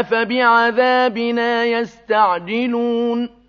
أَفَبِعَذَابِنَا يَسْتَعْجِلُونَ